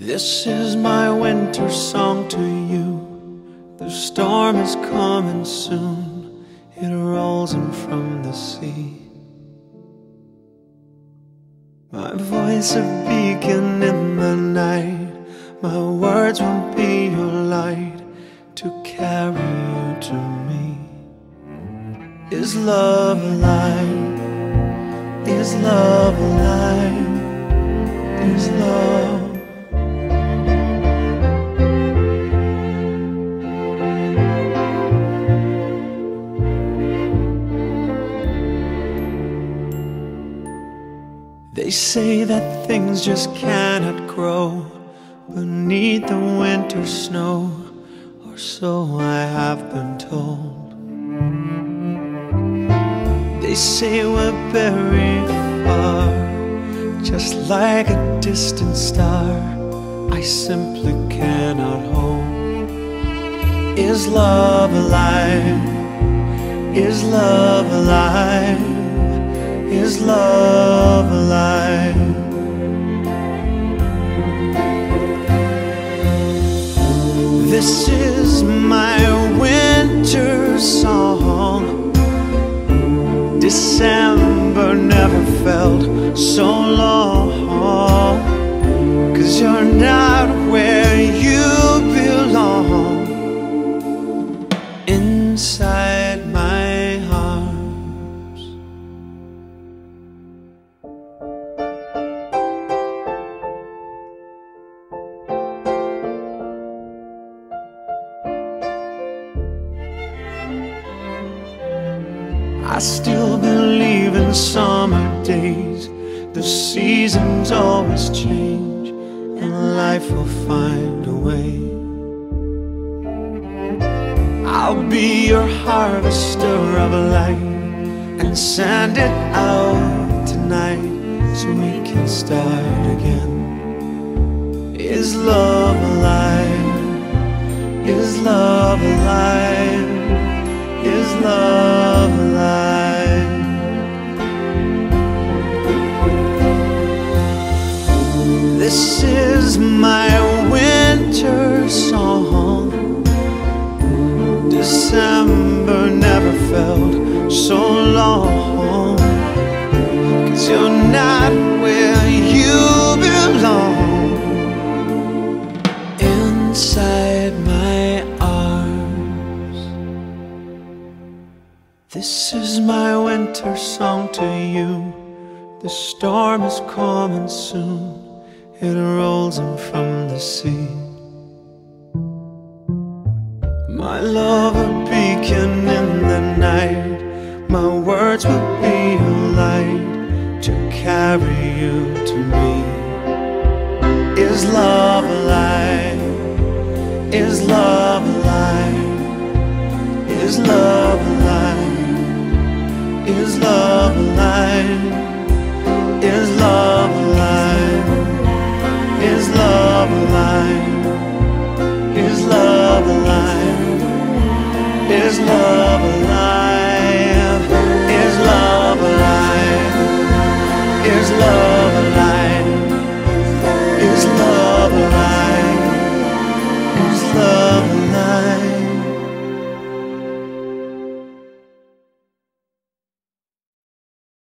This is my winter song to you. The storm is coming soon. It rolls in from the sea. My voice a beacon in the night. My words will be your light to carry you to me. Is love alive? Is love alive? They say that things just cannot grow beneath the winter snow, or so I have been told. They say we're very far, just like a distant star. I simply cannot hold. Is love alive? Is love alive? Is love alive? This is my winter song. December never felt so long. I still believe in summer days. The seasons always change, and life will find a way. I'll be your harvester of light and send it out tonight so we can start again. Is love alive? Is love alive? Is love alive? This is my winter song. December never felt so long. Cause you're not where This is my winter song to you. The storm is coming soon. It rolls in from the sea. My love a beacon in the night. My words will be a light to carry you to me. Is love alive? Is love alive? Is love alive? Is love alive?